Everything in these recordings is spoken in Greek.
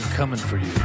been coming for you.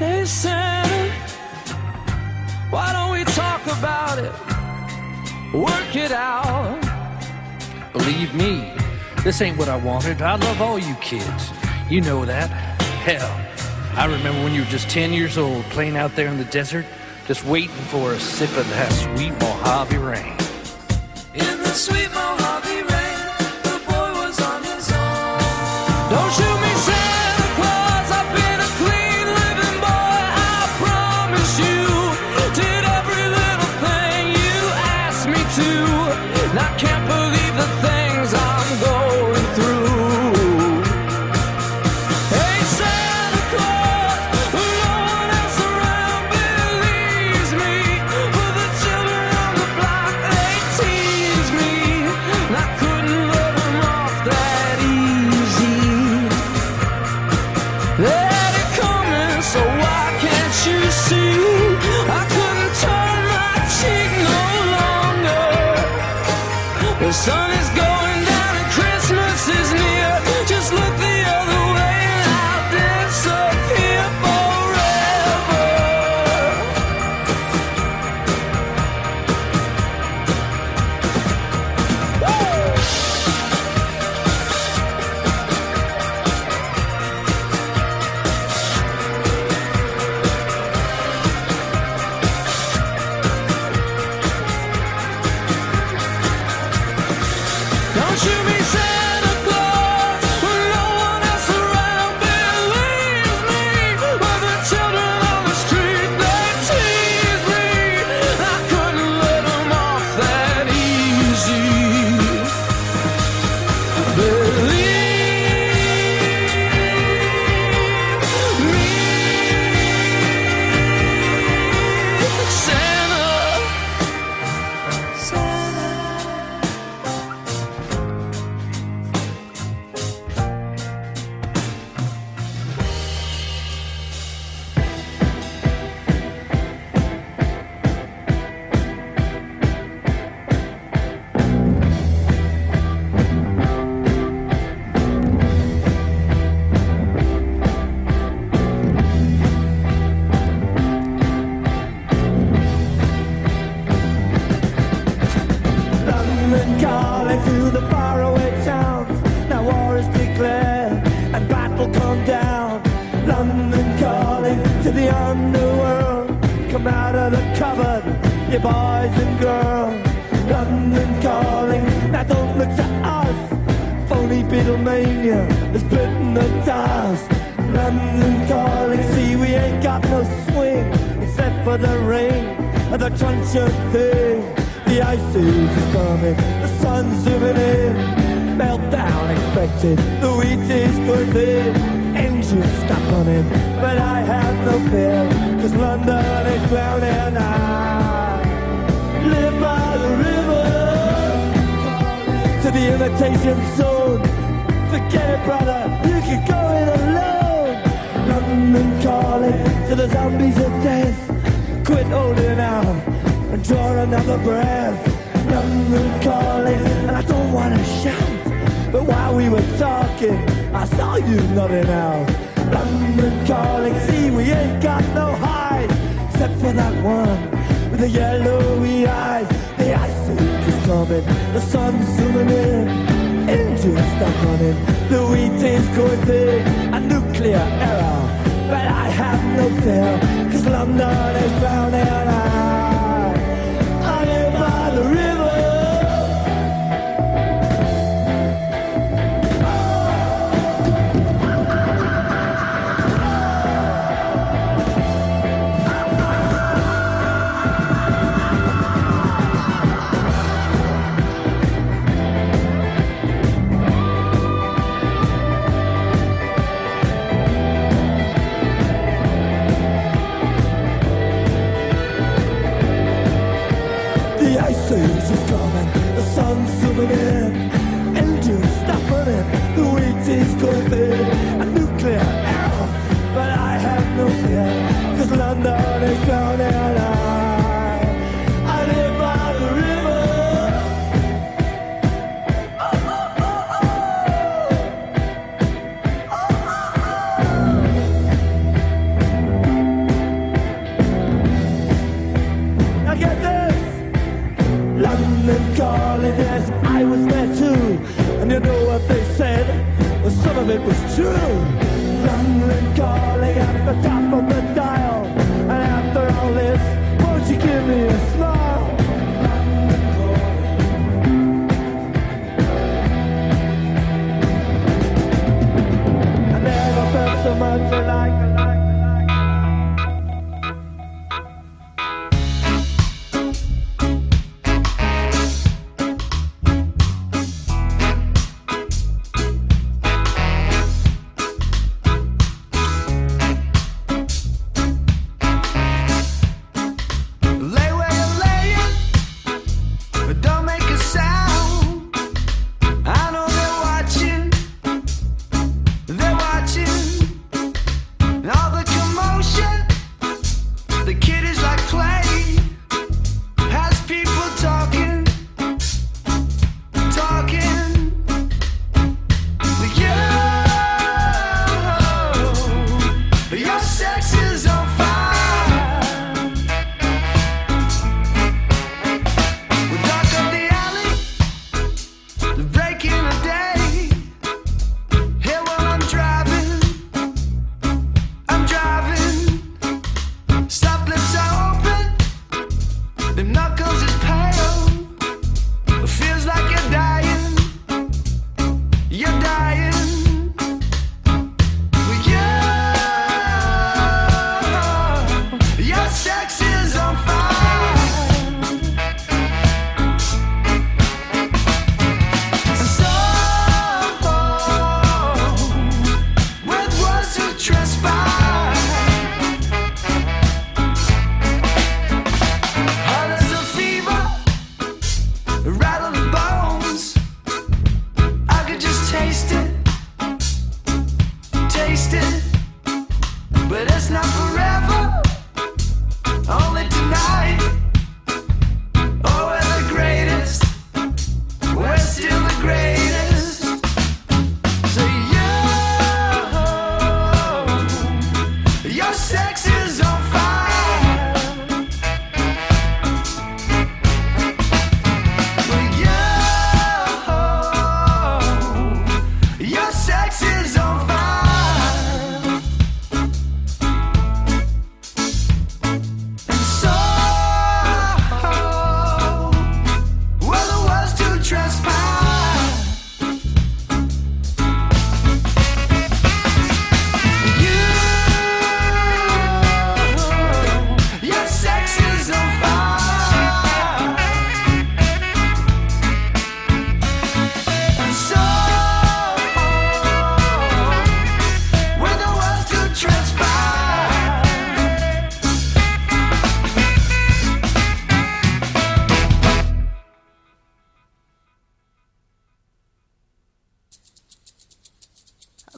Listen, why don't we talk about it? Work it out. Believe me, this ain't what I wanted. I love all you kids. You know that. Hell, I remember when you were just 10 years old playing out there in the desert, just waiting for a sip of that sweet Mojave rain. In the sweet Mojave rain, the boy was on his own. Don't you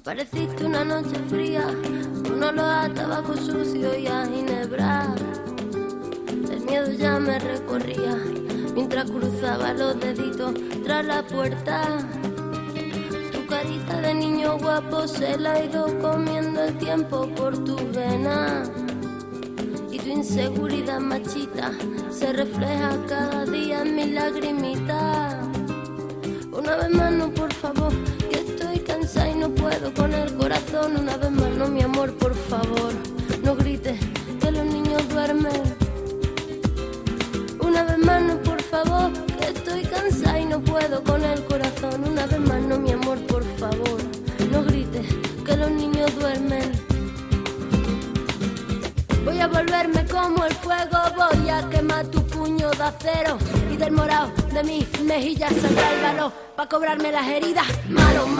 Apareciste una noche fría, con olor a tabaco sucio y a ginebra. El miedo ya me recorría mientras cruzaba los deditos tras la puerta. Tu carita de niño guapo se la ha ido comiendo el tiempo por tus venas. Y tu inseguridad machita se refleja cada día en mis lagrimitas. Una vez más, no, por favor, que estoy cansada y no con el corazón. Una vez más, no, mi amor, por favor, no grites que los niños duermen. Una vez más, no, por favor, que estoy cansada y no puedo con el corazón. Una vez más, no, mi amor, por favor, no grites que los niños duermen. Voy a volverme como el fuego, voy a quemar tu puño de acero y del morado de mis mejillas saldrá el valor para cobrarme las heridas. Malo, malo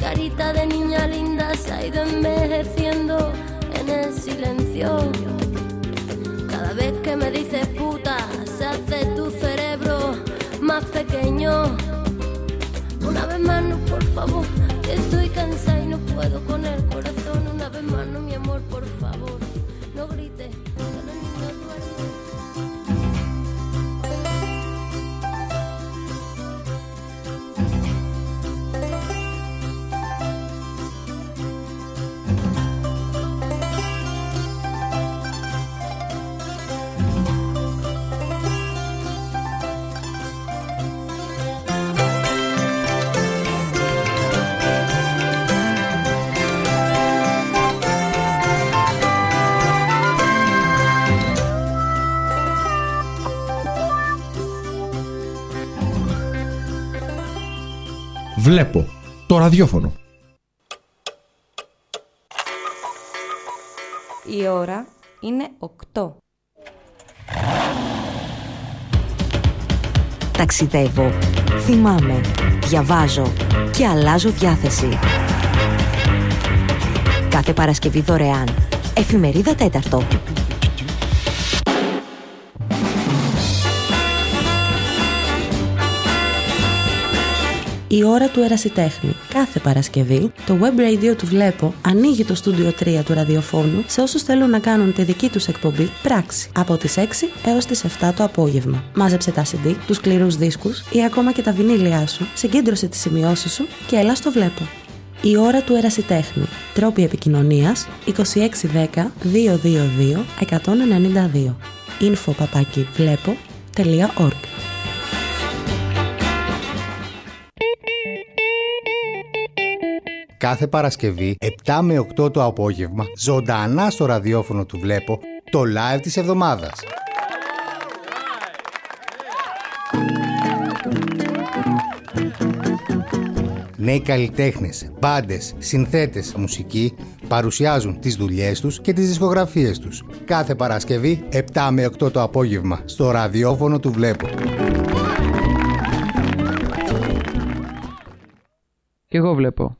Carita de niña linda se ha ido envejeciendo en el silencio. Cada vez que me dices puta, se hace tu cerebro más pequeño. Una vez más, no, por favor, estoy cansada y no puedo con el corazón. Una vez más, no, mi amor, por favor, Βλέπω το ραδιόφωνο. Η ώρα είναι 8. Ταξιδεύω, θυμάμαι, διαβάζω και αλλάζω διάθεση. Κάθε Παρασκευή δωρεάν. Εφημερίδα τέταρτο. Η ώρα του ερασιτέχνη. Κάθε Παρασκευή, το web radio του Βλέπω ανοίγει το στούντιο 3 του ραδιοφώνου σε όσους θέλουν να κάνουν τη δική τους εκπομπή πράξη από τις 6 έως τις 7 το απόγευμα. Μάζεψε τα CD, τους σκληρούς δίσκους ή ακόμα και τα βινίλια σου, συγκέντρωσε τις σημειώσεις σου και έλα στο Βλέπω. Η ώρα του ερασιτέχνη. Τρόποι επικοινωνίας 2610 222 192 info παπάκι βλέπω.org Κάθε Παρασκευή, 7 με 8 το απόγευμα, ζωντανά στο ραδιόφωνο του Βλέπω, το live της εβδομάδας. Νέοι καλλιτέχνες, μπάντες, συνθέτες, μουσικοί παρουσιάζουν τις δουλειές τους και τις δισκογραφίες τους. Κάθε Παρασκευή, 7 με 8 το απόγευμα, στο ραδιόφωνο του Βλέπω. Κι εγώ βλέπω.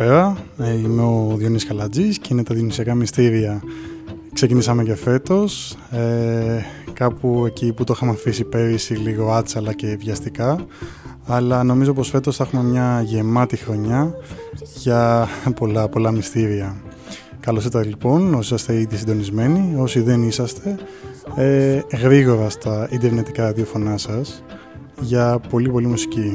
Καλησπέρα, ε, είμαι ο Διονύσης Καλατζής και είναι τα Διονυσιακά Μυστήρια. Ξεκινήσαμε και φέτος, ε, κάπου εκεί που το είχαμε αφήσει πέρυσι λίγο άτσαλα και βιαστικά, αλλά νομίζω πως φέτος θα έχουμε μια γεμάτη χρονιά για πολλά, πολλά μυστήρια. Καλώς ήρθατε λοιπόν, όσοι είστε ήδη συντονισμένοι, όσοι δεν είσαστε, ε, γρήγορα στα ιντερνετικά ραδιοφωνά σας για πολύ πολύ μουσική.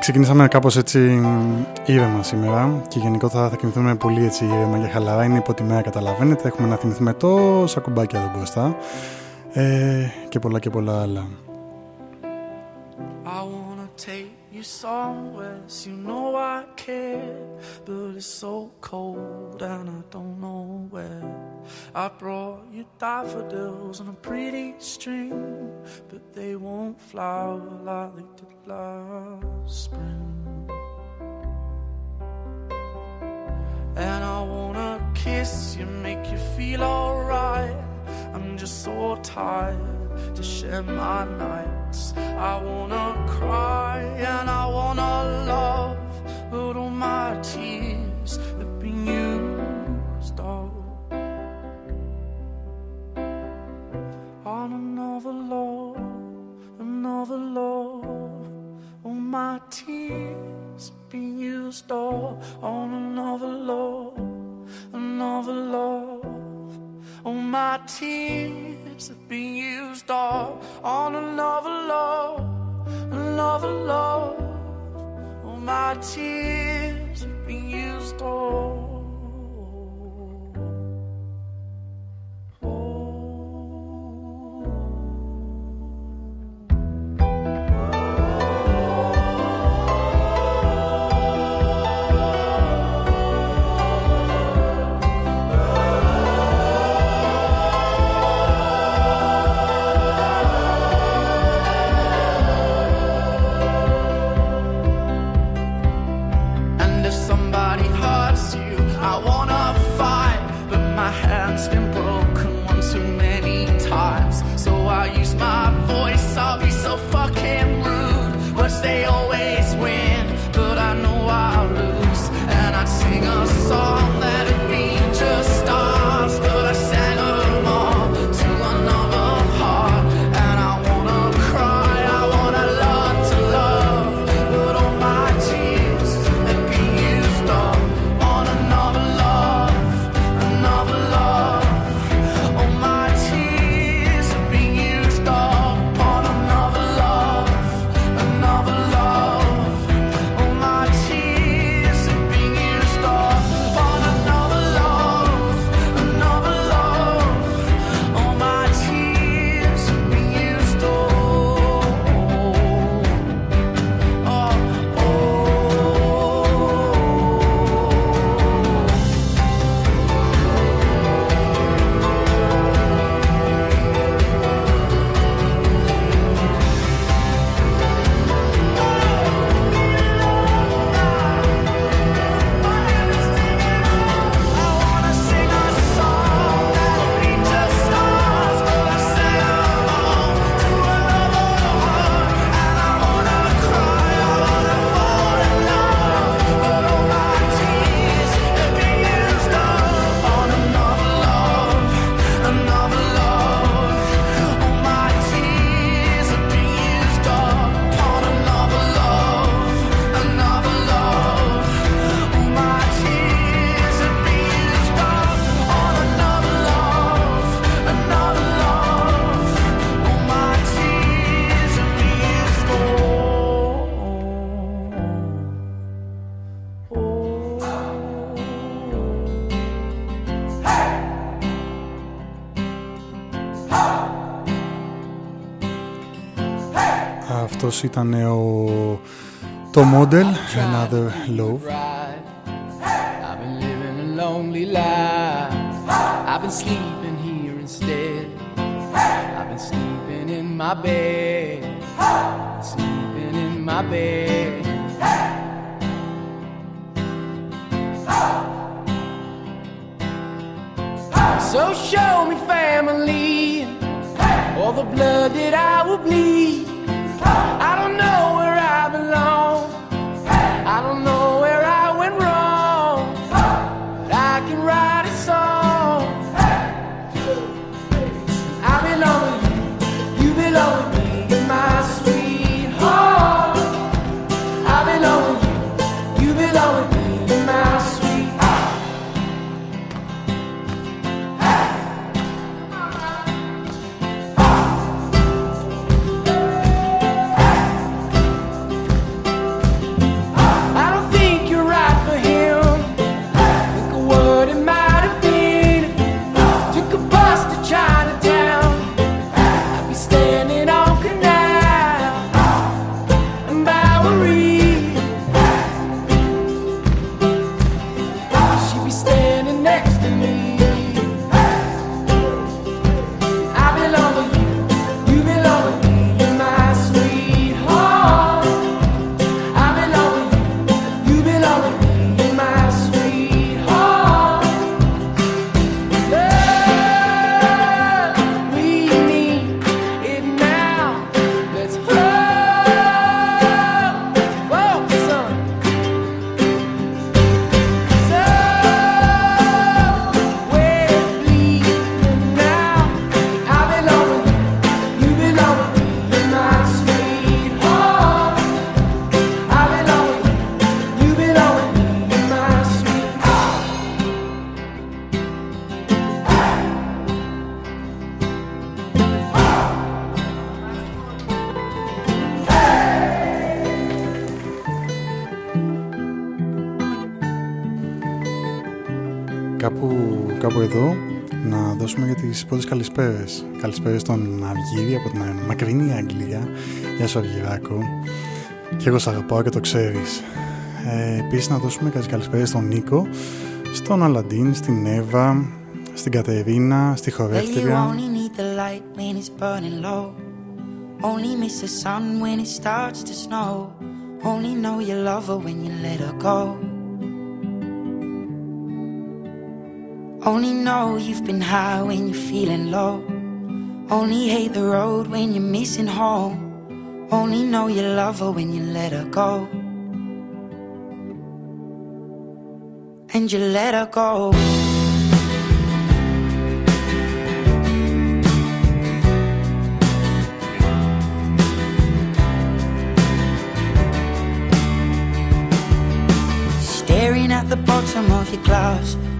Ξεκινήσαμε κάπως έτσι μ, ήρεμα σήμερα και γενικότερα θα κοιμηθούμε πολύ έτσι ήρεμα για χαλαρά. Είναι υπό τη μέρα καταλαβαίνετε, έχουμε να θυμηθούμε τόσα κουμπάκια εδώ μπροστά ε, και πολλά και πολλά άλλα. I wanna take you somewhere, so you know I care, but it's so cold and I don't know where. I brought you daffodils on a pretty string, but they won't flower like they did last spring. And I wanna kiss you, make you feel alright. I'm just so tired to share my nights. I wanna cry and I wanna love, but all my tears have been used up on another love, another love. All my tears been used up on another love, another love. All my tears have been used up on another love, another love. All my tears have been used up. αυτός ήταν ο το Model, Another Love. I've been living a lonely life. I've been sleeping here instead. I've been sleeping in my bed. Sleeping in my bed. So show me family, all the blood that I will bleed. Τις πρώτες καλησπέρες. Καλησπέρες στον Αυγύρη από την μακρινή Αγγλία. Γεια σου Αυγυράκο. Και εγώ σ' αγαπάω και το ξέρεις. Ε, επίσης να δώσουμε κάποιες καλησπέρες στον Νίκο, στον Αλαντίν, στην Εύα, στην Κατερίνα, στη Well, you χορεύτρια. only need the light when it's burning low. Only miss the sun when it starts to snow. Only know you love her when you let her go. Only know you've been high when you're feeling low. Only hate the road when you're missing home. Only know you love her when you let her go. And you let her go. Staring at the bottom of your glass,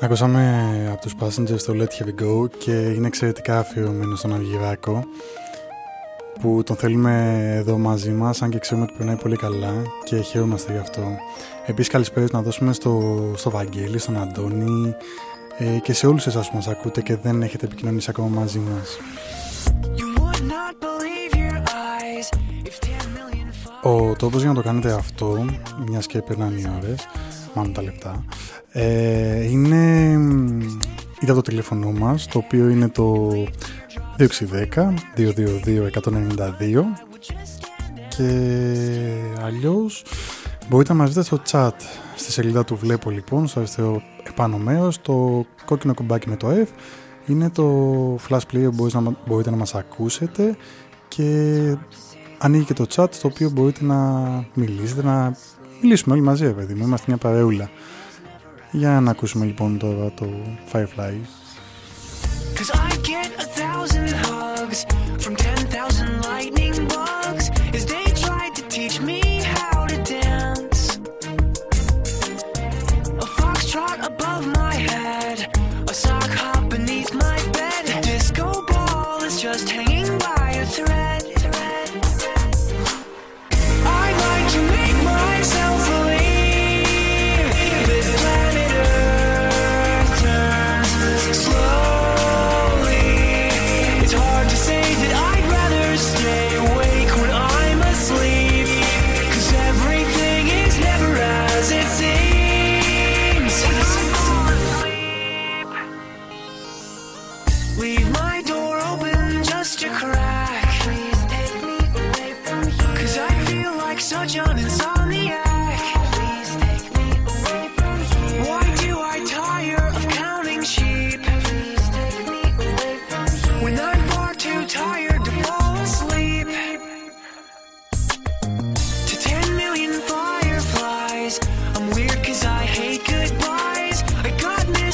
Ακούσαμε από τους Passengers το Let Have It Go και είναι εξαιρετικά αφιερωμένο στον Αυγυράκο που τον θέλουμε εδώ μαζί μας αν και ξέρουμε ότι περνάει πολύ καλά και χαίρομαστε γι' αυτό. Επίσης καλησπέρα να δώσουμε στο, στο Βαγγέλη, στον Αντώνη ε, και σε όλους εσάς που μας ακούτε και δεν έχετε επικοινωνήσει ακόμα μαζί μας. Ο τρόπος για να το κάνετε αυτό, μιας και περνάνε οι ώρες, μάλλον τα λεπτά, ε, είναι είδα το τηλέφωνο μας, το οποίο είναι το 2610 222 192 και αλλιώς μπορείτε να μας δείτε στο chat στη σελίδα του Βλέπω λοιπόν, στο αριστερό επάνω μέρος, το κόκκινο κουμπάκι με το F. Είναι το flash player που μπορείτε να μας ακούσετε και ανοίγει και το chat στο οποίο μπορείτε να μιλήσετε, να μιλήσουμε όλοι μαζί, παιδί μου. Είμαστε μια παρεούλα. Για να ακούσουμε λοιπόν τώρα το Fireflies. Cause I get a thousand hugs from 10,000 lightning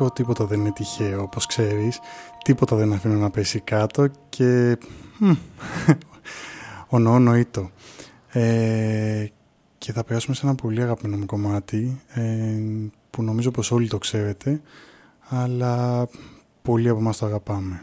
Αυγυράκο, τίποτα δεν είναι τυχαίο, όπως ξέρεις. Τίποτα δεν αφήνω να πέσει κάτω και... μμ, Ονοώ νοήτο. Ε, και θα περάσουμε σε ένα πολύ αγαπημένο μου κομμάτι ε, που νομίζω πως όλοι το ξέρετε αλλά πολλοί από εμάς το αγαπάμε.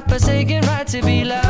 godforsaken right to be loved.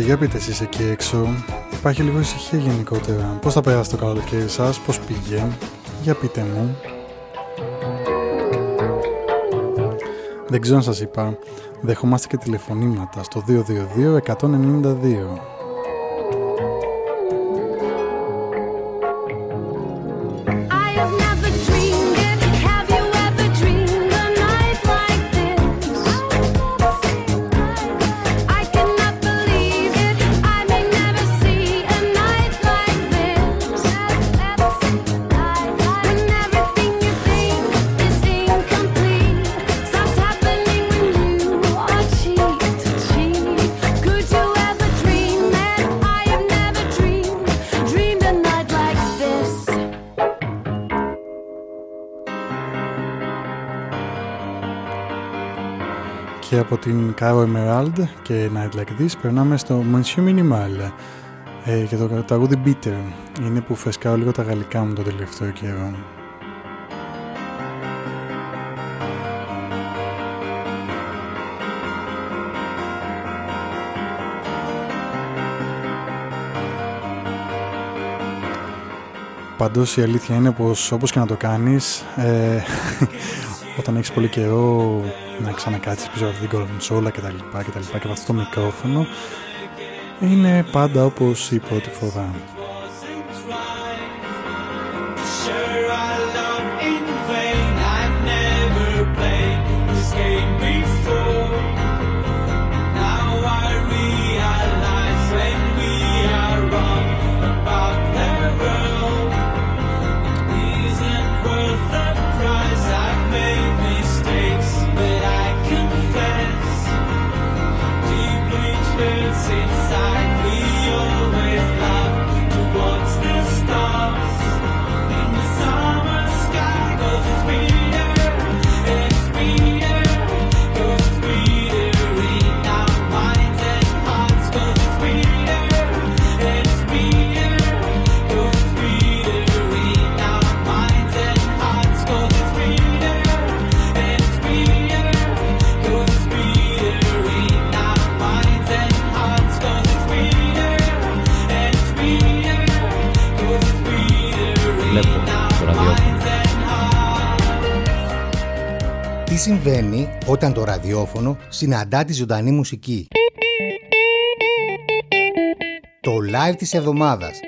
Πείτε, για πείτε εσείς εκεί έξω. Υπάρχει λίγο ησυχία γενικότερα. Πώς θα περάσει το καλοκαίρι σας, πώς πήγε; Για πείτε μου. Δεν ξέρω αν σας είπα. Δεχόμαστε και τηλεφωνήματα στο 222 192. Την Caro Emerald και Night Like This περνάμε στο Monsieur Minimal ε, και το τραγούδι Bitter είναι που φρεσκάω λίγο τα γαλλικά μου το τελευταίο καιρό. Παντός η αλήθεια είναι πως όπως και να το κάνεις ε, όταν έχεις πολύ καιρό να ξανακάτσεις πίσω από την κονσόλα και τα λοιπά και τα λοιπά και από αυτό το μικρόφωνο είναι πάντα όπως η πρώτη φορά. Συμβαίνει όταν το ραδιόφωνο συναντά τη ζωντανή μουσική; Το live της εβδομάδας.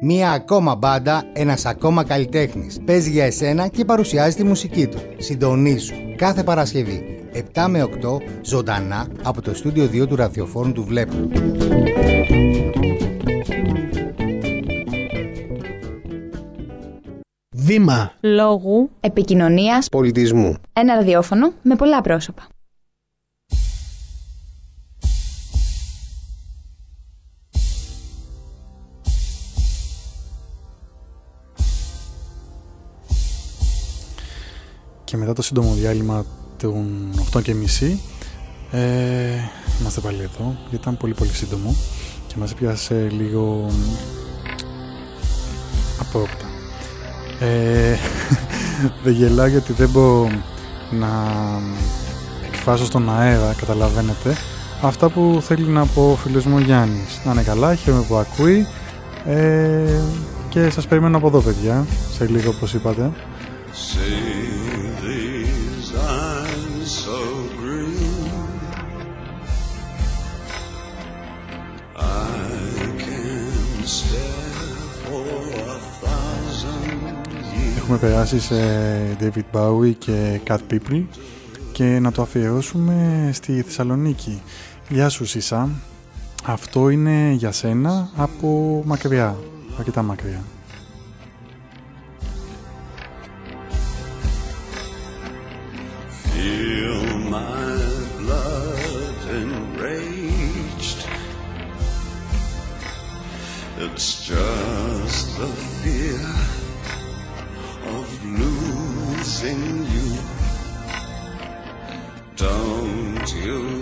Μία ακόμα μπάντα, ένας ακόμα καλλιτέχνης. Παίζει για εσένα και παρουσιάζει τη μουσική του. Συντονίσου κάθε Παρασκευή 7 με 8 ζωντανά από το στούντιο 2 του ραδιοφόρου του Βλέπου. Βήμα λόγου, επικοινωνίας, Πολιτισμού. ένα ραδιόφωνο με πολλά πρόσωπα. Και μετά το σύντομο διάλειμμα των 8.30 ε, είμαστε πάλι εδώ γιατί ήταν πολύ πολύ σύντομο και μας πιάσε λίγο απρόπτα. Ε, δεν γελάω γιατί δεν μπορώ να εκφράσω στον αέρα, καταλαβαίνετε, αυτά που θέλει να πω ο φίλος μου ο Γιάννης. Να είναι καλά, χαίρομαι που ακούει ε, και σας περιμένω από εδώ παιδιά, σε λίγο όπως είπατε. Έχουμε περάσει σε David Bowie και Cat People και να το αφιερώσουμε στη Θεσσαλονίκη. Γεια σου Σίσα, αυτό είναι για σένα από μακριά, αρκετά μακριά. Feel my blood enraged. It's just losing you. Don't you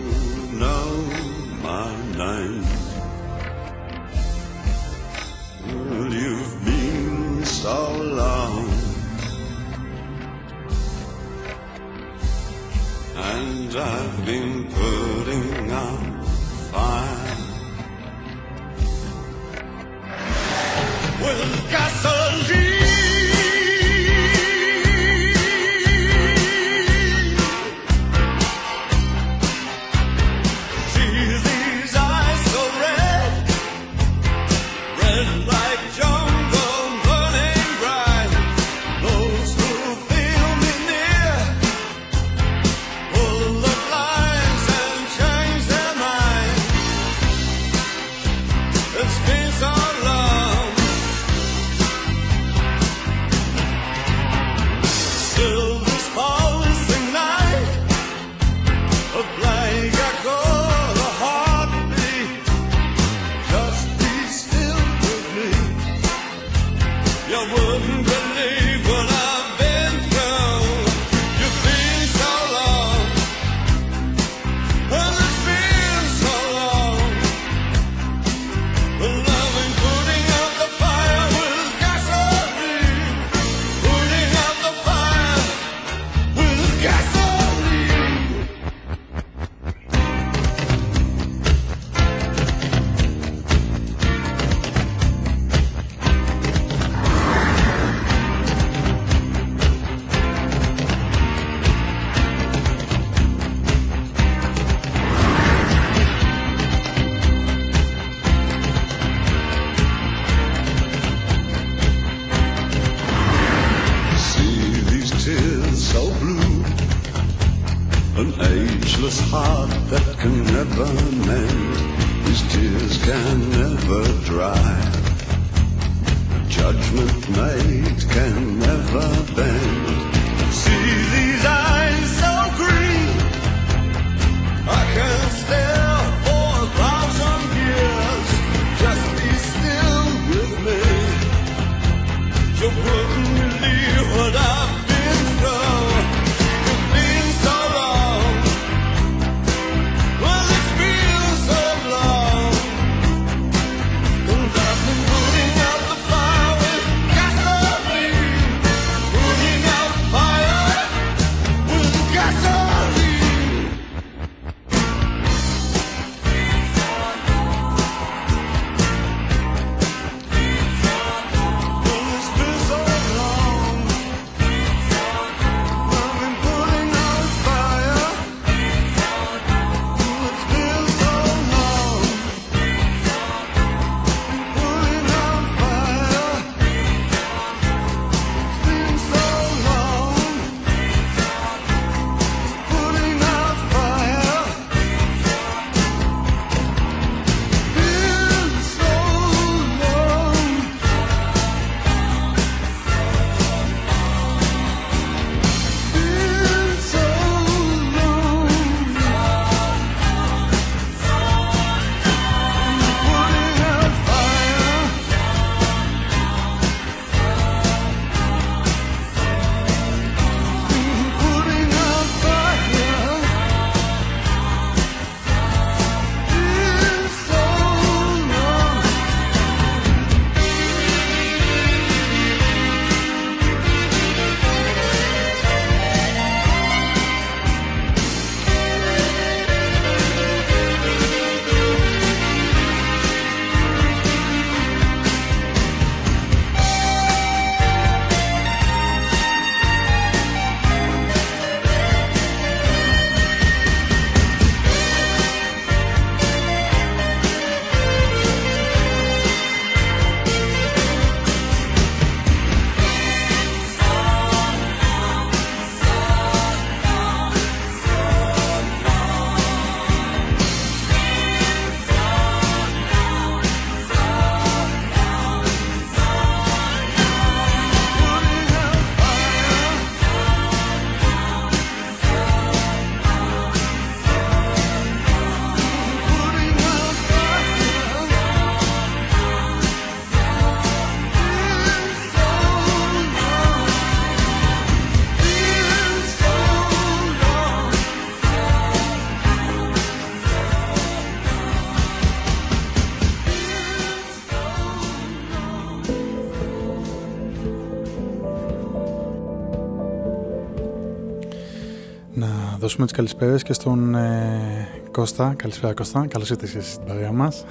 δώσουμε τις καλησπέρες και στον ε, Κώστα. Καλησπέρα Κώστα, καλώς ήρθες και εσύ στην παρέα μας.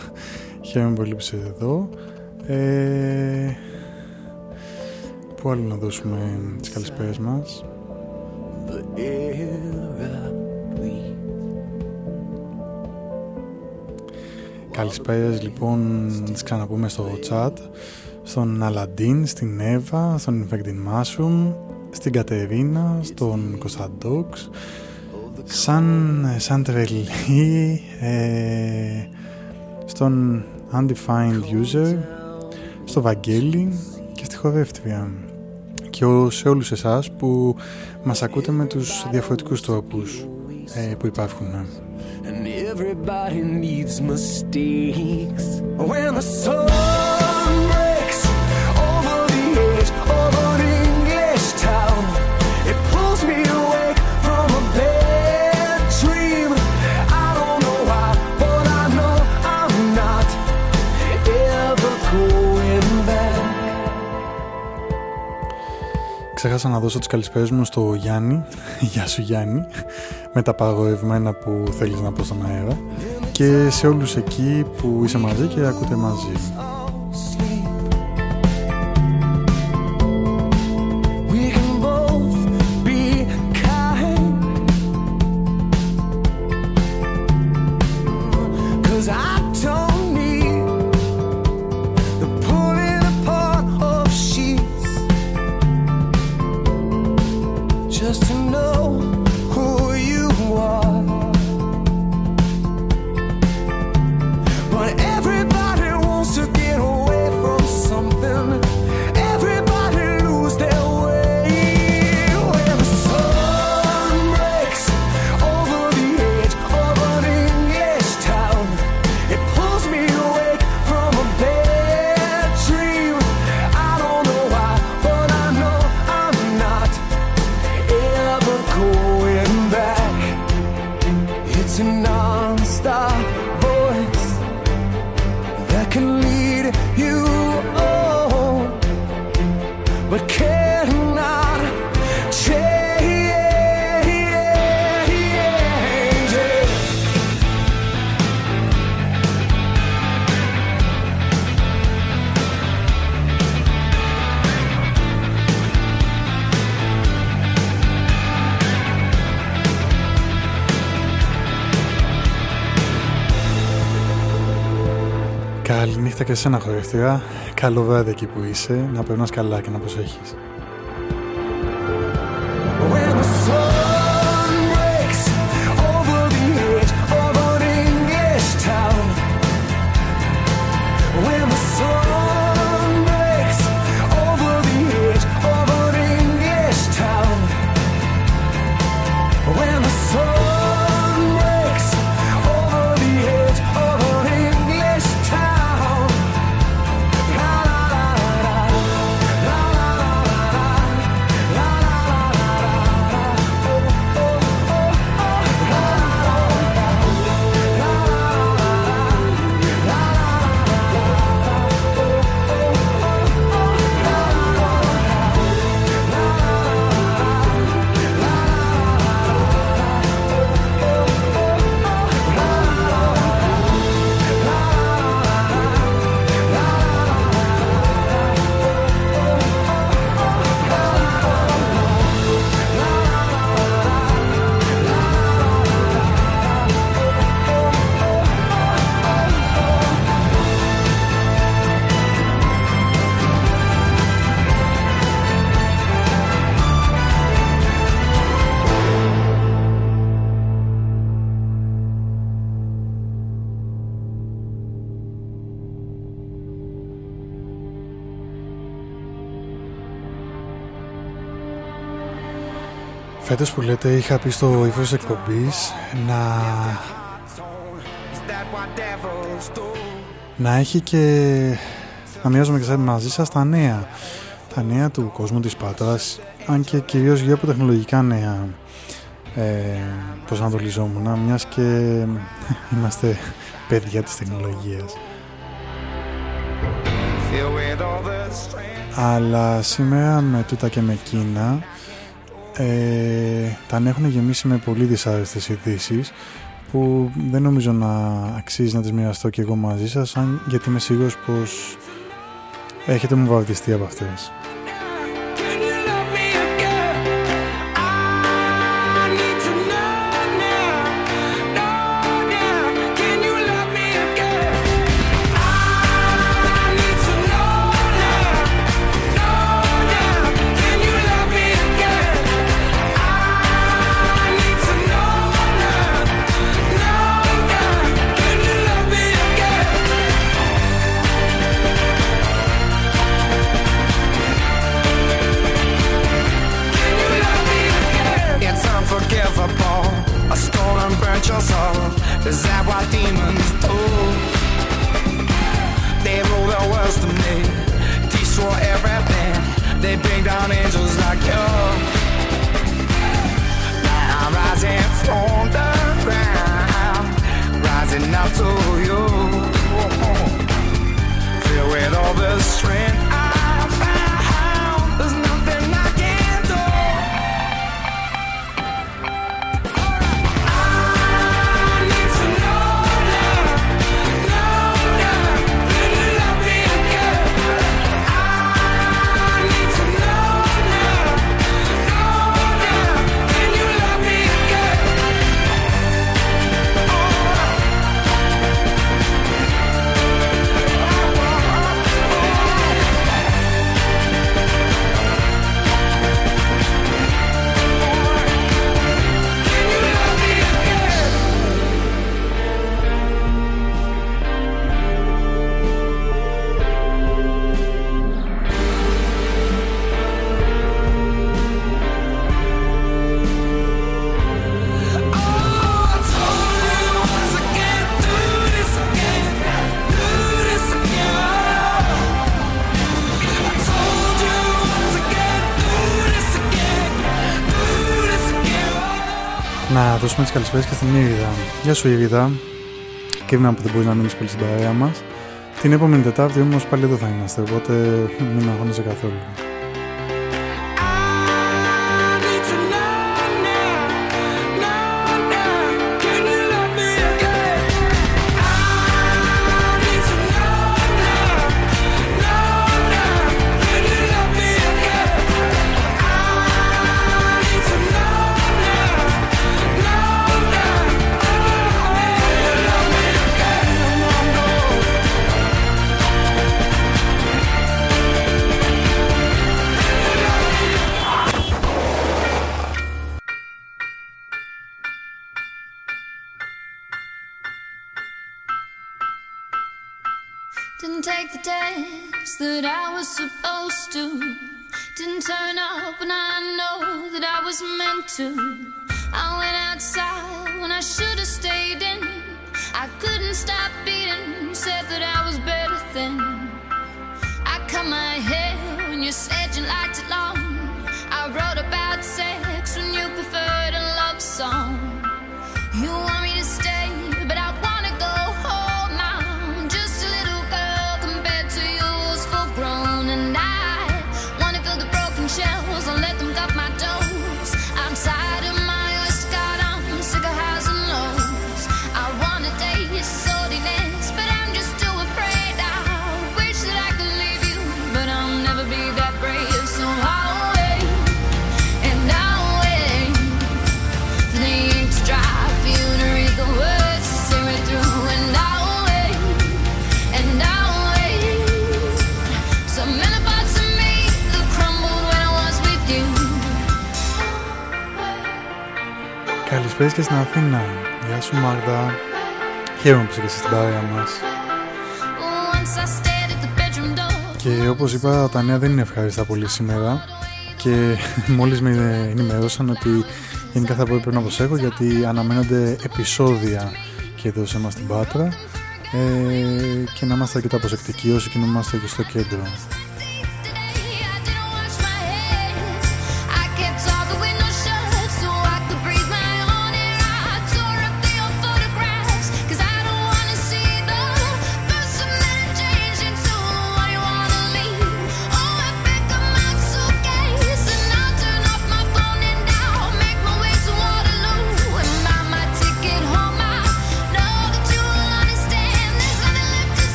Χαίρομαι πολύ που είσαι εδώ. Ε, πού άλλο να δώσουμε τις καλησπέρες μας; The air I breathe. Καλησπέρες λοιπόν, τις ξαναπούμε στο chat. Στον Αλαντίν, στην Εύα, στον Infected Mushroom, στην Κατερίνα, στον Κωνσταντόξ, σαν, σαν τρελή, ε, στον Undefined User, στο Βαγγέλη και στη χορεύτρια. Και ο- σε όλους εσάς που μας ακούτε με τους διαφορετικούς τρόπους ε, που υπάρχουν. And everybody needs mistakes. When the sun breaks over the edge of an Ξέχασα να δώσω τις καλησπέρες μου στο Γιάννη. Γεια σου Γιάννη. Με τα παγορευμένα που θέλεις να πω στον αέρα. Και σε όλους εκεί που είσαι μαζί και ακούτε μαζί. Καληνύχτα και σε σένα χορευτήρα. Καλό βράδυ εκεί που είσαι. Να περνάς καλά και να προσέχεις. Φέτος που λέτε είχα πει στο ύφος της εκπομπής να... να έχει και... να μοιάζομαι και μαζί σας τα νέα. Τα νέα του κόσμου της Πάτρας, αν και κυρίως γύρω από τεχνολογικά νέα ε, προσανατολιζόμουν, μιας και είμαστε παιδιά της τεχνολογίας. Αλλά σήμερα με τούτα και με εκείνα ε, τα έχουν γεμίσει με πολύ δυσάρεστες ειδήσεις που δεν νομίζω να αξίζει να τις μοιραστώ και εγώ μαζί σας αν, γιατί είμαι σίγουρος πως έχετε μου βαπτιστεί από αυτές. I told you. δώσουμε τις καλησπέρε και στην Ήρυδα. Γεια σου, Ήρυδα. Κρίμα που δεν μπορείς να μείνεις πολύ στην παρέα μας. Την επόμενη Τετάρτη όμως πάλι εδώ θα είμαστε, οπότε μην αγώνεσαι καθόλου. όπως είπα τα νέα δεν είναι ευχάριστα πολύ σήμερα και μόλις με ενημερώσαν ότι γενικά θα πρέπει να προσέχω γιατί αναμένονται επεισόδια και εδώ σε εμάς στην Πάτρα ε, και να είμαστε αρκετά προσεκτικοί να κινούμαστε και στο κέντρο.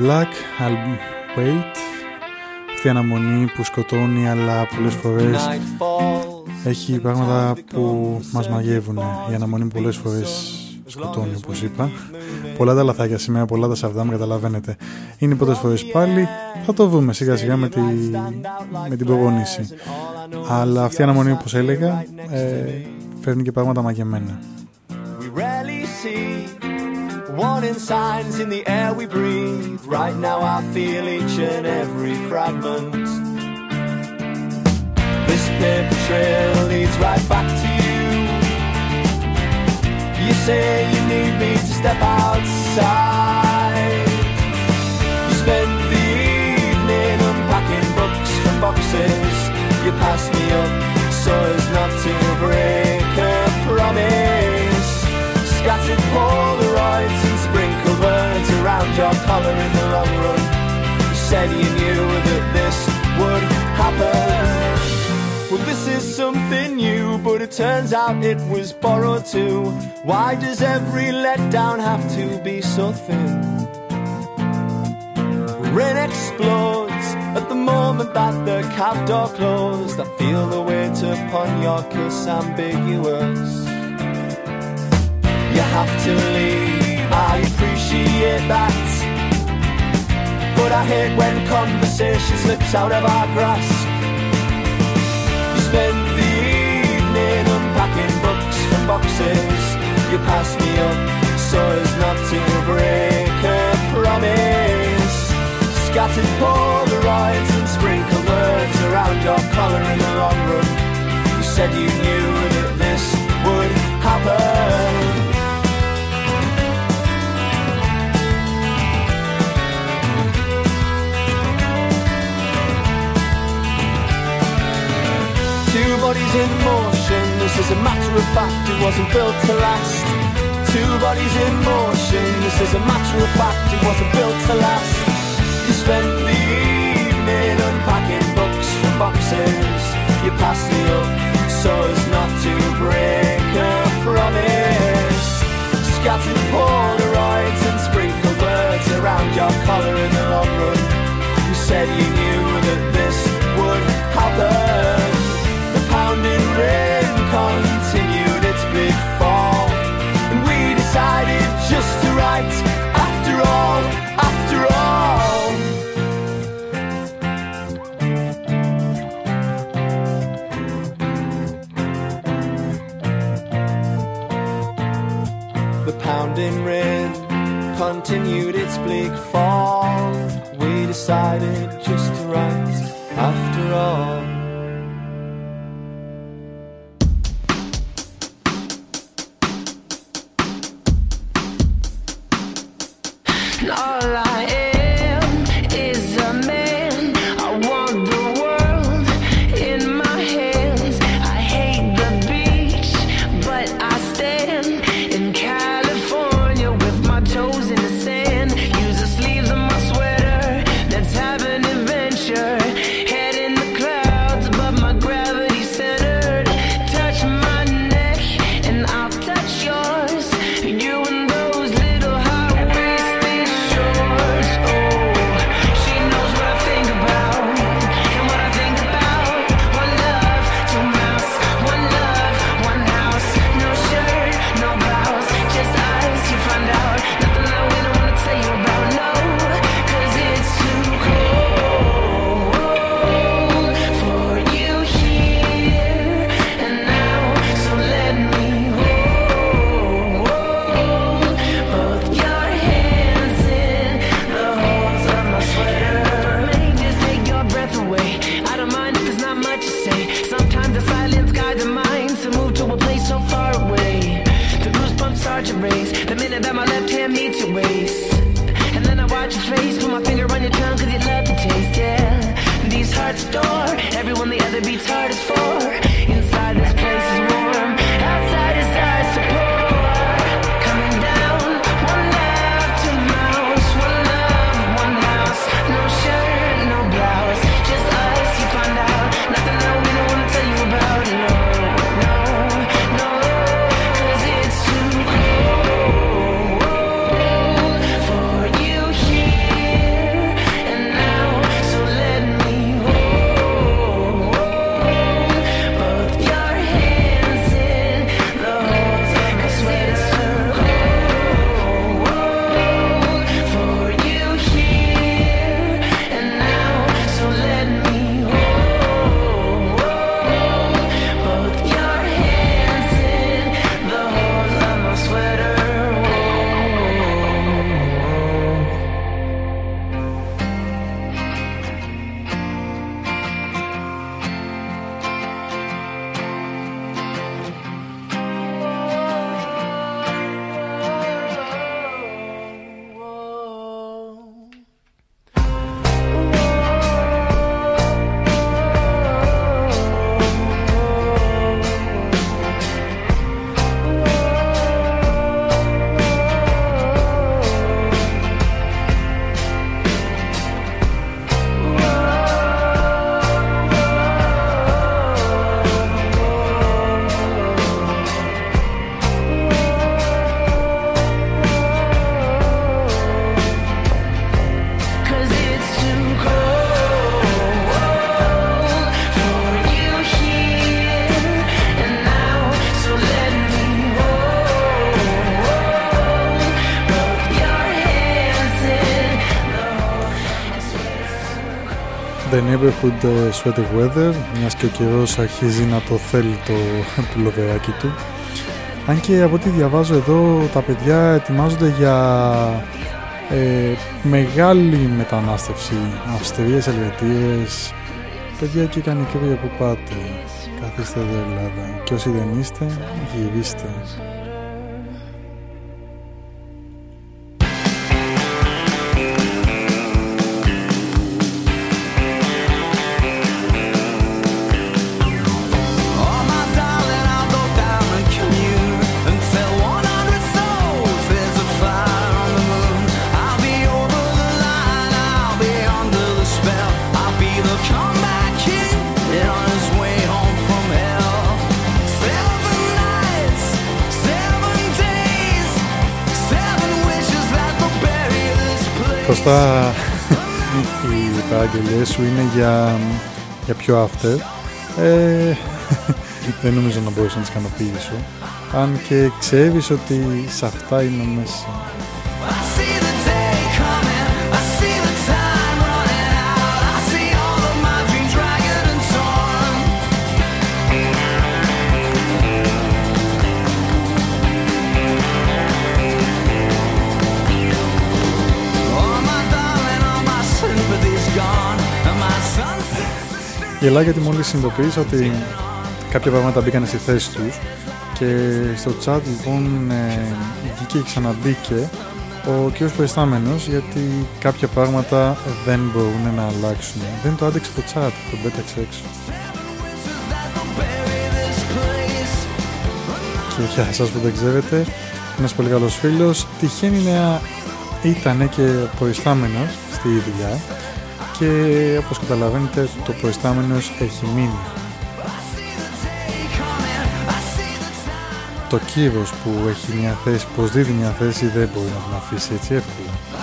Black, album Wait. Αυτή η αναμονή που σκοτώνει αλλά πολλές φορές έχει πράγματα που μας μαγεύουν. Η αναμονή πολλές φορές σκοτώνει όπως είπα. Πολλά τα λαθάκια σήμερα, πολλά τα σαβδά μου καταλαβαίνετε. Είναι οι φορές πάλι, θα το δούμε σιγά σιγά με, τη, με την προγονήση. Αλλά αυτή η αναμονή όπως έλεγα ε, φέρνει και πράγματα μαγεμένα. Warning signs in the air we breathe. Right now, I feel each and every fragment. This paper trail leads right back to you. You say you need me to step outside. You spend the evening unpacking books from boxes. You pass me up so as not to break a promise. Scattered Polaroids and sprinkled words around your collar in the long run. You said you knew that this would happen. Well, this is something new, but it turns out it was borrowed too. Why does every letdown have to be so thin? Rain explodes at the moment that the cab door closed. I feel the weight upon your kiss ambiguous. You have to leave, I appreciate that. But I hate when conversation slips out of our grasp. You spend the evening unpacking books from boxes. You pass me up so as not to break a promise. Scattered Polaroids and sprinkled words around your collar in the long run. You said you knew that this would happen. Bodies in motion, this is a matter of fact, it wasn't built to last. Two bodies in motion, this is a matter of fact, it wasn't built to last. You spent the evening unpacking books from boxes. You passed me up so as not to break a promise. Scattered Polaroids and sprinkled words around your collar in the long run. You said you knew that this would happen. The pounding rain continued its fall. And we decided just to after all, after all. The pounding rain continued its bleak fall. We decided just to write after all. And all I Neighborhood ε, Sweater Weather, μιας και ο καιρός αρχίζει να το θέλει το πουλοβεράκι του. Αν και από ό,τι διαβάζω εδώ, τα παιδιά ετοιμάζονται για ε, μεγάλη μετανάστευση. Αυστρίες, Ελβετίες, παιδιά και κανικρία που πάτε. Καθίστε εδώ Ελλάδα. Και όσοι δεν είστε, γυρίστε. Κωστά, οι παραγγελίες σου είναι για, για πιο after. Ε, δεν νομίζω να μπορούσα να τις ικανοποιήσω. Αν και ξέρεις ότι σε αυτά είμαι μέσα. Sunset. Γελά γιατί μόλις συνειδητοποίησα ότι κάποια πράγματα μπήκαν στη θέση τους και στο chat λοιπόν ε, βγήκε και ξαναμπήκε ο κύριος προϊστάμενος γιατί κάποια πράγματα δεν μπορούν να αλλάξουν. Δεν το άντεξε το chat, το πέταξε έξω. Και για εσάς που δεν ξέρετε, ένας πολύ καλός φίλος τυχαίνει να ήταν και προϊστάμενος στη δουλειά και όπως καταλαβαίνετε το προϊστάμενος έχει μείνει. Το κύρος που έχει μια θέση, πως δίδει μια θέση δεν μπορεί να την αφήσει έτσι εύκολα.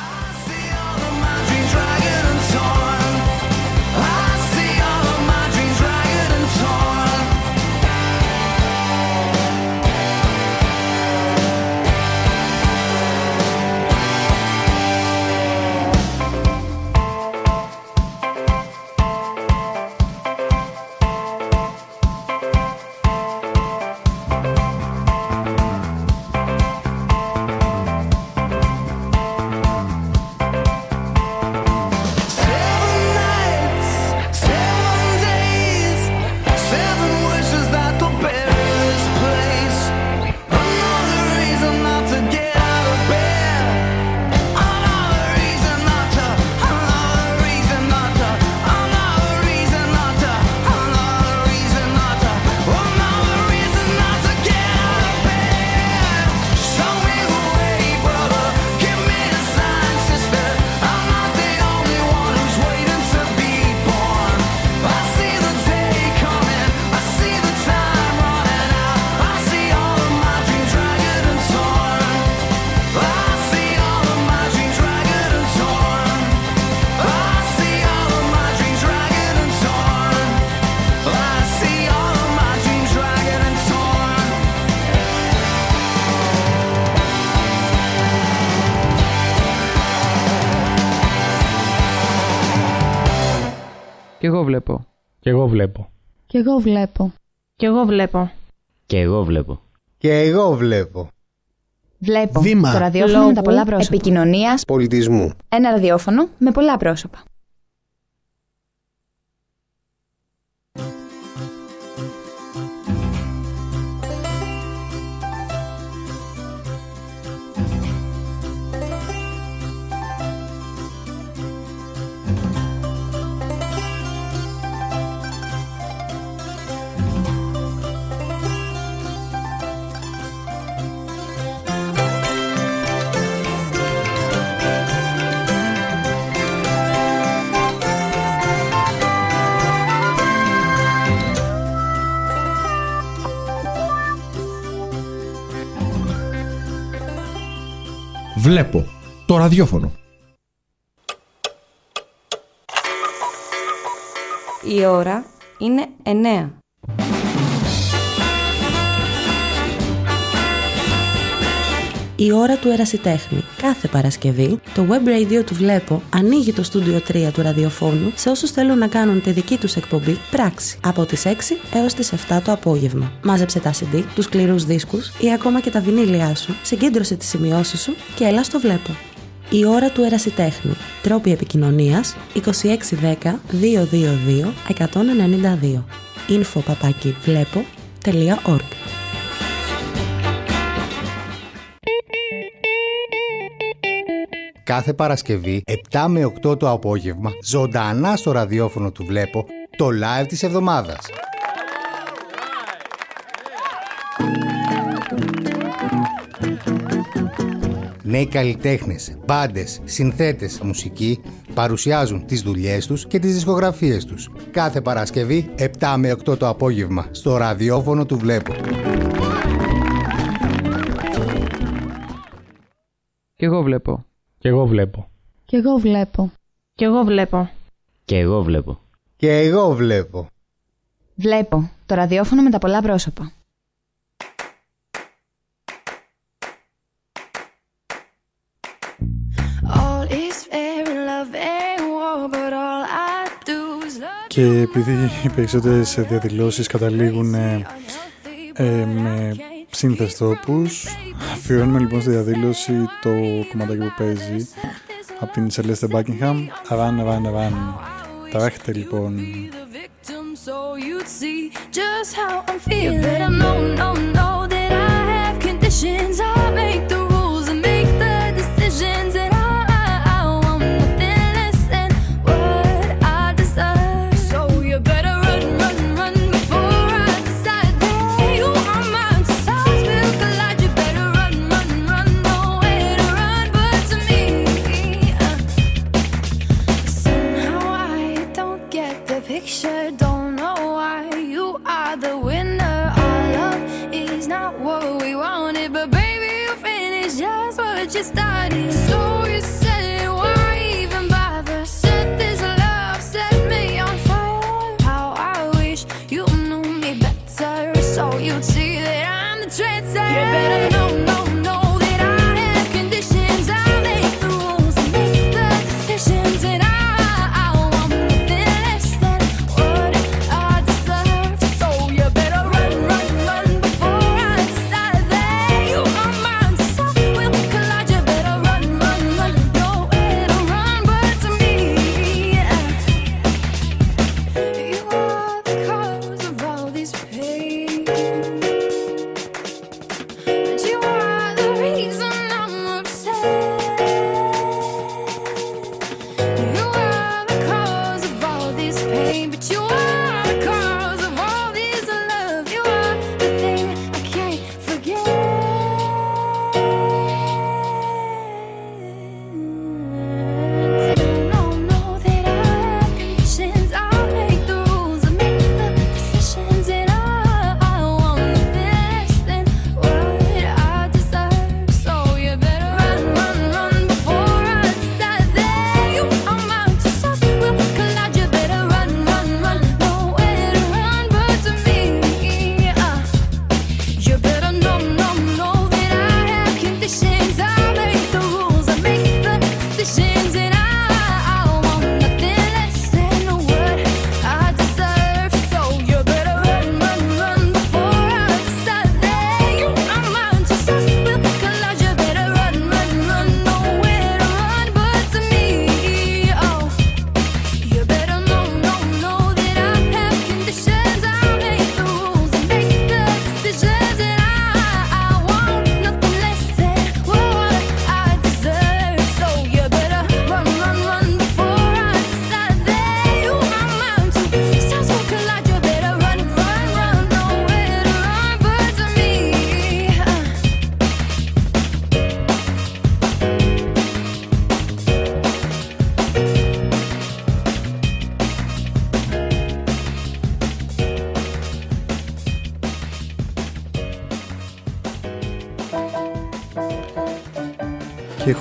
Εγώ βλέπω. Κι εγώ βλέπω. Και εγώ βλέπω. Και εγώ βλέπω. Βλέπω. Βήμα. Το ραδιόφωνο με Λόγου τα πολλά πρόσωπα. Επικοινωνίας. Πολιτισμού. Ένα ραδιόφωνο με πολλά πρόσωπα. Βλέπω το ραδιόφωνο. Η ώρα είναι 9. Η ώρα του ερασιτέχνη. Κάθε Παρασκευή, το web radio του Βλέπω ανοίγει το στούντιο 3 του ραδιοφώνου σε όσους θέλουν να κάνουν τη δική τους εκπομπή πράξη από τις 6 έως τις 7 το απόγευμα. Μάζεψε τα CD, τους σκληρού δίσκους ή ακόμα και τα βινίλια σου, συγκέντρωσε τις σημειώσεις σου και έλα στο Βλέπω. Η ώρα του ερασιτέχνη. Τρόποι επικοινωνίας 2610 222 192. info παπάκι βλέπω.org Κάθε Παρασκευή 7 με 8 το απόγευμα ζωντανά στο ραδιόφωνο του Βλέπω το live της εβδομάδας. Νέοι καλλιτέχνες, μπάντες, συνθέτες, μουσικοί παρουσιάζουν τις δουλειές τους και τις δισκογραφίες τους. Κάθε Παρασκευή 7 με 8 το απόγευμα στο ραδιόφωνο του Βλέπω. Κι εγώ βλέπω. Κι εγώ βλέπω. Κι εγώ βλέπω. Κι εγώ βλέπω. Και εγώ βλέπω. Και εγώ βλέπω. Βλέπω. Το ραδιόφωνο με τα πολλά πρόσωπα. All is fair in love and war, but all I do is love. Και επειδή οι περισσότερες διαδηλώσεις καταλήγουν ε, ε, με σύνθεση τόπους, αφιερώνουμε λοιπόν στη διαδήλωση το κομματάκι που παίζει από την Celeste Buckingham, Run, Run, Run. Τα έχετε λοιπόν. So you'd see just how I'm feeling. You better know, know, know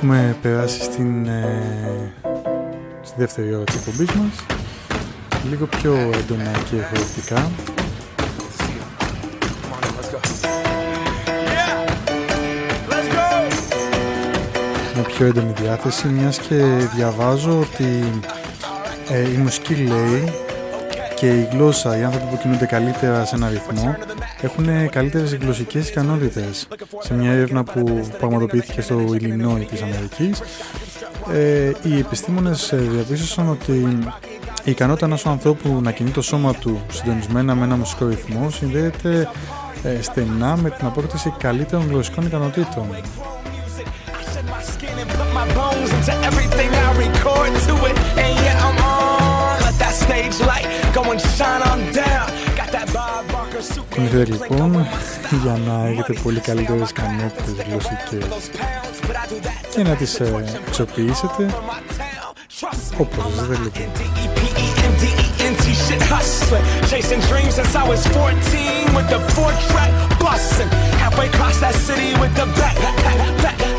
έχουμε περάσει στην, ε, στη δεύτερη ώρα της εκπομπής μας. Λίγο πιο έντονα και χορευτικά. Let's go. πιο έντονη διάθεση μιας και διαβάζω ότι ε, η μουσική λέει και η γλώσσα, οι άνθρωποι που κινούνται καλύτερα σε ένα ρυθμό έχουν καλύτερες γλωσσικές ικανότητες. Σε μια έρευνα που πραγματοποιήθηκε στο Ιλινόι της Αμερικής ε, οι επιστήμονες ε, διαπίστωσαν ότι η ικανότητα ενός ανθρώπου να κινεί το σώμα του συντονισμένα με ένα μουσικό ρυθμό συνδέεται ε, στενά με την απόκτηση καλύτερων γλωσσικών ικανοτήτων. skin and put my bones into everything I record to it. And yeah, I'm on. Let that stage light go and shine on down. Got that Bob Barker super. Κινηθείτε λοιπόν για να έχετε πολύ καλύτερες ικανότητες γλωσσικές και να τις ε, αξιοποιήσετε όπως ζείτε λοιπόν. D-E-N-T shit hustling. Chasing dreams since I was 14 with the four track busting. Halfway across that city with the back, back, back, back, back,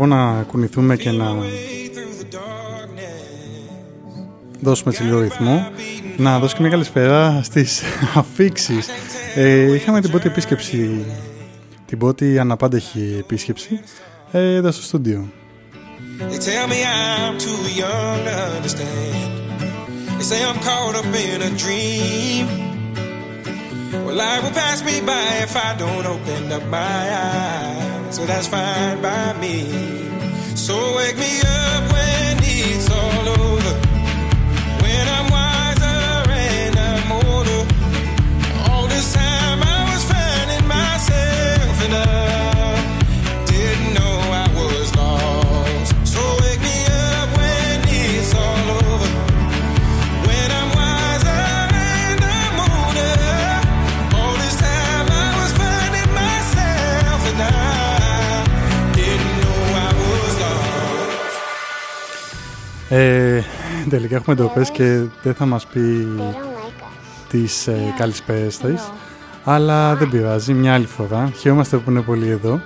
Λοιπόν να κουνηθούμε και να δώσουμε έτσι λίγο ρυθμό, να δώσω και μια καλησπέρα στις αφήξεις. Ε, είχαμε την πρώτη επίσκεψη, την πρώτη αναπάντεχη επίσκεψη ε, εδώ στο στούντιο. They tell me I'm too young to understand. They say I'm caught up in a dream. Well, life will pass me by if I don't open up my eyes. So that's fine by me. So wake me up when it's all over. Ε, τελικά έχουμε ντροπές και δεν θα μας πει τις ε, καλησπέρες της. Αλλά δεν πειράζει, μια άλλη φορά. Χαίρομαστε που είναι πολύ εδώ.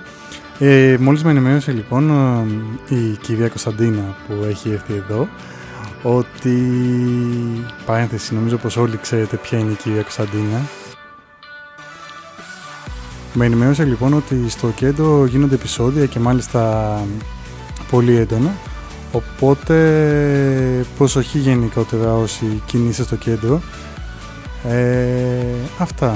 Ε, μόλις με ενημέρωσε λοιπόν ε, η κυρία Κωνσταντίνα που έχει έρθει εδώ ότι, παρένθεση, νομίζω πως όλοι ξέρετε ποια είναι η κυρία Κωνσταντίνα. Με ενημέρωσε λοιπόν ότι στο κέντρο γίνονται επεισόδια και μάλιστα πολύ έντονα. Οπότε προσοχή γενικότερα όσοι κινείστε στο κέντρο. Ε, αυτά.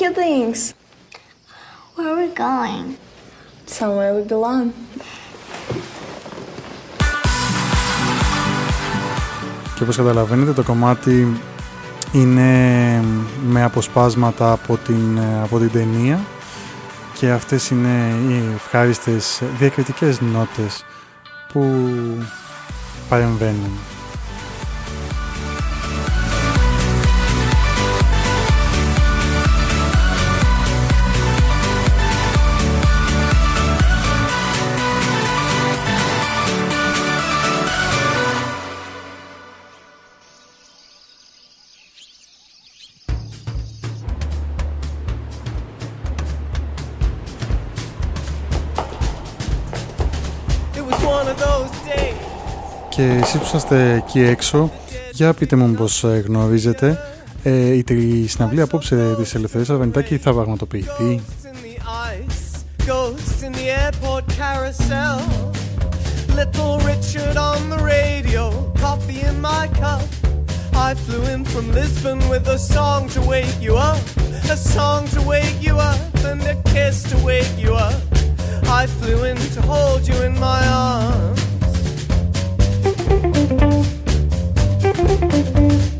pack your things. Where are we going? Somewhere we belong. Και όπως καταλαβαίνετε το κομμάτι είναι με αποσπάσματα από την, από την ταινία και αυτές είναι οι ευχάριστες διακριτικές νότες που παρεμβαίνουν. Εσείς που είσαστε εκεί έξω, για πείτε μου πως ε, γνωρίζετε, ε, η τρι- συναυλία απόψε της Ελευθερίας Αρβανιτάκη θα πραγματοποιηθεί. in the ice, ghosts in the airport carousel. Little Richard on the radio, coffee in my cup. I flew in from Lisbon with a song to wake you up, a song to wake you up, and a kiss to wake you up. I flew in to hold you in my arms. Thank you.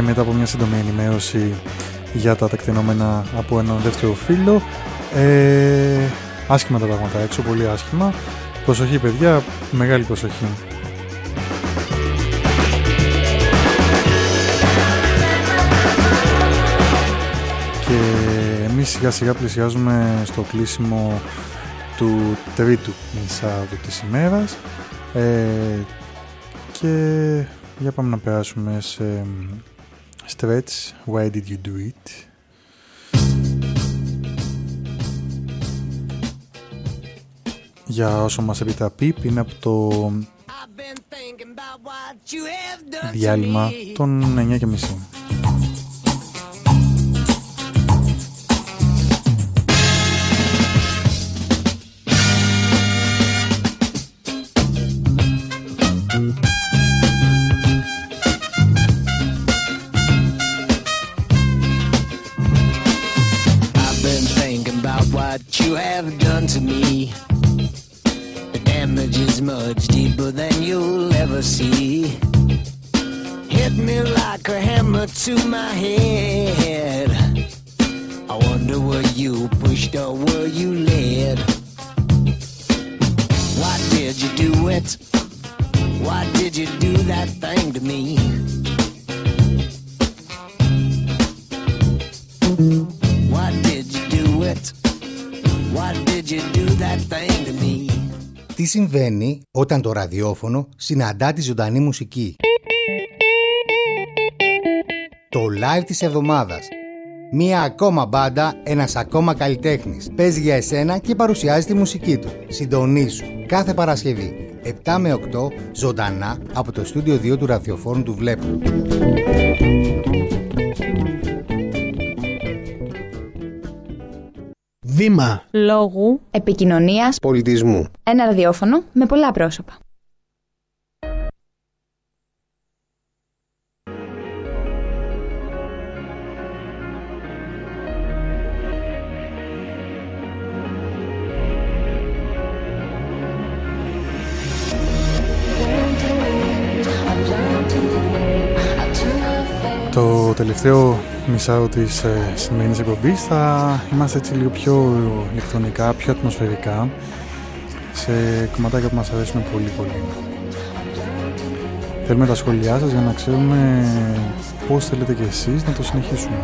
Και μετά από μια σύντομη ενημέρωση για τα τεκτενόμενα από έναν δεύτερο φίλο. Ε, άσχημα τα πράγματα έξω, πολύ άσχημα. Προσοχή παιδιά, μεγάλη προσοχή. Και εμείς σιγά σιγά πλησιάζουμε στο κλείσιμο του τρίτου μισάδου της ημέρας ε, και για πάμε να περάσουμε σε stretch Why did you do it; Για όσο μας επιτραπεί είναι από το διάλειμμα των 9.30 όταν το ραδιόφωνο συναντά τη ζωντανή μουσική. Το live της εβδομάδας. Μία ακόμα μπάντα, ένας ακόμα καλλιτέχνης. Παίζει για εσένα και παρουσιάζει τη μουσική του. Συντονίσου κάθε Παρασκευή 7 με 8 ζωντανά από το στούντιο 2 του ραδιοφόρου του Βλέπου. Βήμα λόγου, επικοινωνίας, πολιτισμού. ένα ραδιόφωνο με πολλά πρόσωπα. Το τελευταίο μισάρο της ε, σημερινής εκπομπής θα είμαστε έτσι λίγο πιο ηλεκτρονικά, πιο ατμοσφαιρικά σε κομματάκια που μας αρέσουν πολύ πολύ. Θέλουμε τα σχόλιά σας για να ξέρουμε πώς θέλετε και εσείς να το συνεχίσουμε.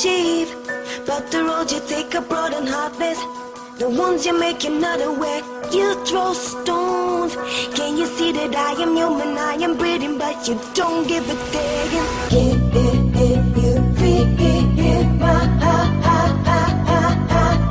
achieve. But the roads you take are broad and heartless. The ones you make another way. You throw stones. Can you see that I am human? I am breathing, but you don't give a damn. Yeah, yeah, yeah, you feel my heart, heart, heart, heart, heart.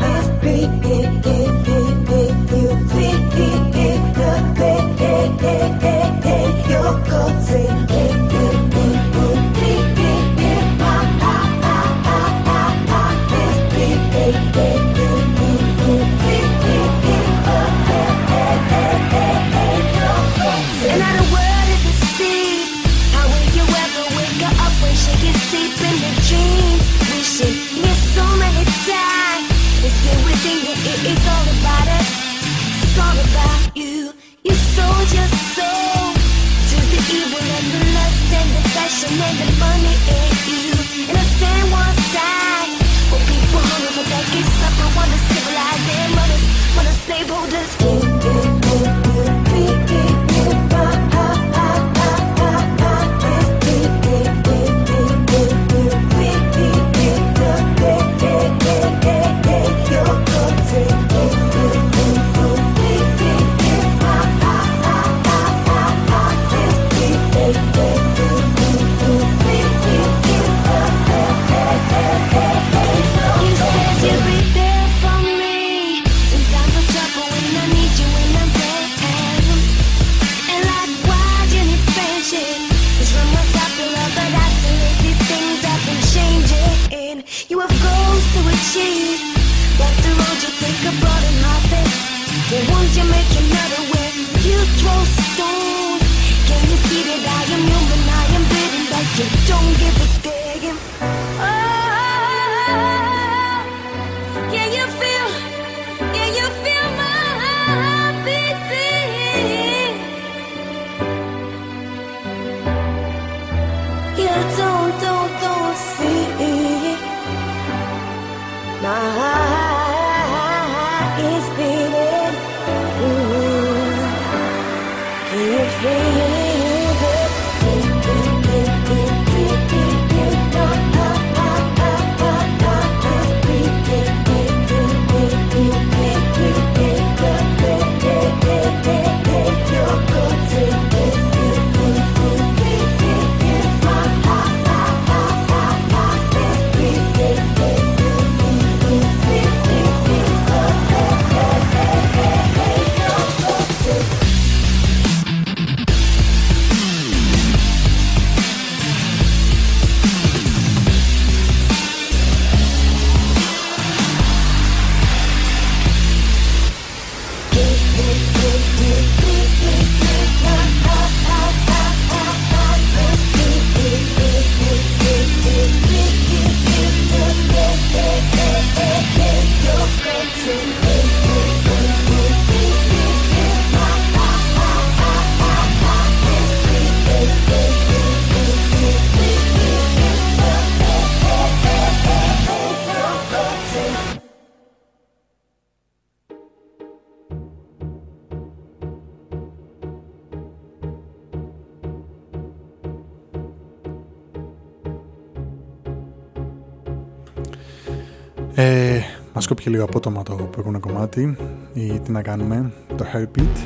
Μας και λίγο απότομα το προηγούμενο κομμάτι ή τι να κάνουμε, το Heartbeat.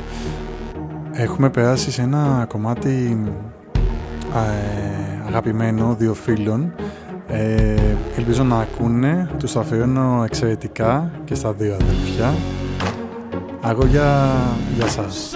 Έχουμε περάσει σε ένα κομμάτι ε, αγαπημένο δύο φίλων. Ε, ελπίζω να ακούνε, τους το αφιερώνω εξαιρετικά και στα δύο αδελφιά. Αγώ για, για σας.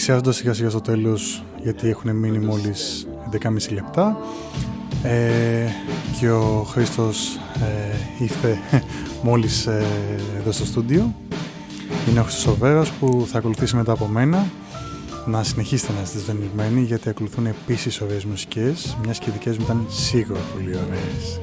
Πλησιάζοντας σιγά σιγά στο τέλος, γιατί έχουν μείνει μόλις 11,5 λεπτά, ε, και ο Χρήστος ε, ήρθε μόλις ε, εδώ στο στούντιο. Είναι ο Χρήστος Οβέρας που θα ακολουθήσει μετά από μένα. Να συνεχίσετε να είστε ζωνισμένοι γιατί ακολουθούν επίσης ωραίες μουσικές, μιας και οι δικές μου ήταν σίγουρα πολύ ωραίες.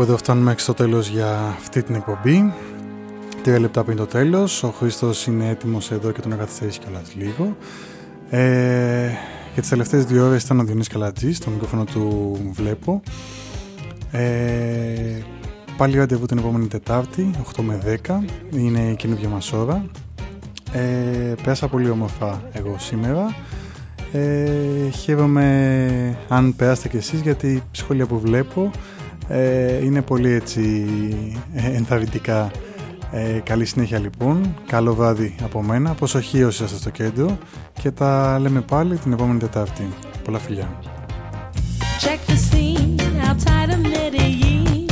Κάπου εδώ φτάνουμε μέχρι στο τέλος για αυτή την εκπομπή. Τρία λεπτά πριν το τέλος. Ο Χρήστος είναι έτοιμος εδώ και τον εγκαθυστερήσει κιόλας λίγο. Ε, για τις τελευταίες δύο ώρες ήταν ο Διονύς Καλατζής, το μικρόφωνο του βλέπω. Ε, πάλι ραντεβού την επόμενη Τετάρτη, 8 με 10. Είναι η καινούργια μας ώρα. Ε, πέρασα πολύ όμορφα εγώ σήμερα. Ε, χαίρομαι αν περάσετε κι εσείς γιατί σχόλια που βλέπω ε, είναι πολύ έτσι ε, ενθαρρυντικά. Ε, καλή συνέχεια λοιπόν, καλό βράδυ από μένα, προσοχή όσοι είσαστε στο κέντρο και τα λέμε πάλι την επόμενη Τετάρτη. Πολλά φιλιά. Check the scene outside of Medellin.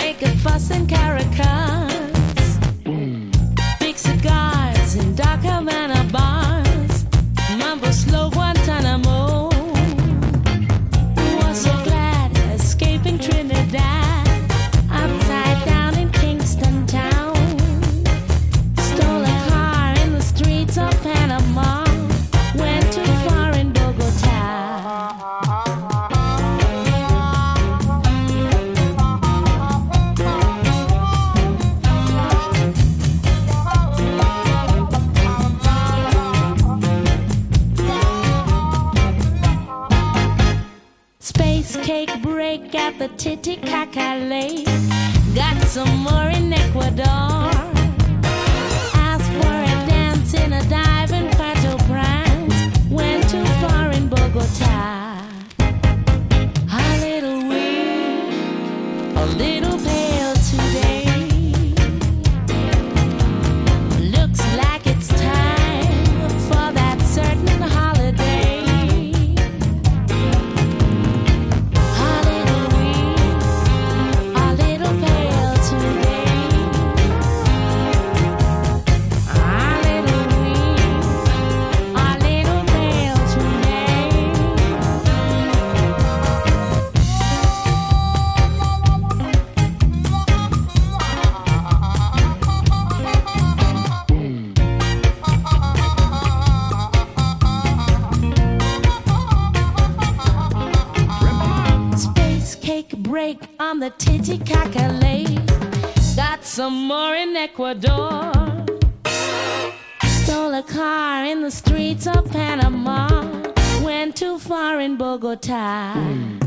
Make a fuss in Caracas. The Titicaca Lake. Eh? Got some more in Ecuador. Break on the Titicaca Lake. Got some more in Ecuador. Stole a car in the streets of Panama. Went too far in Bogota.